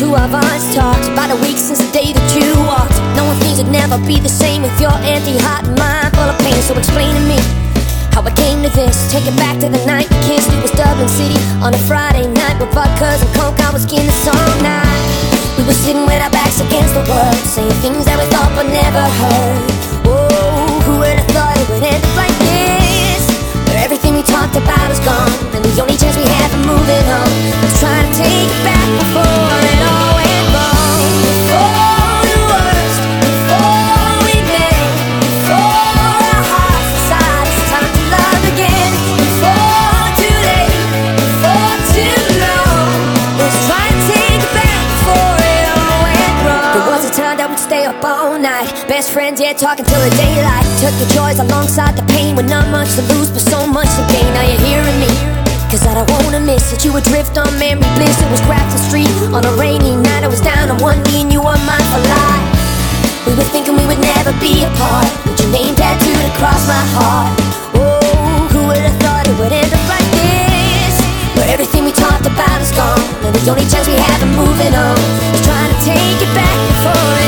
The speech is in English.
two of us talked about a week since the day that you walked. Knowing things would never be the same with your empty heart and mind full of pain. So explain to me how I came to this. Take it back to the night we kissed. It was Dublin City on a Friday night with vodkas and coke. I was getting this all night. We were sitting with our backs against the world, saying things that we thought but never heard. Whoa, who would have thought it would end up like this? Where everything we talked about is gone, night, best friends, yeah, talking till the daylight. Took the joys alongside the pain, with not much to lose, but so much to gain. Now you're hearing me. Cause I don't wanna miss it. You would drift on memory bliss. It was Grafton Street on a rainy night. I was down on one knee and you were mine for life. We were thinking we would never be apart. With your name tattooed across my heart. Oh, who would have thought it would end up like this? Where everything we talked about is gone. And the only chance we have of moving on is trying to take it back before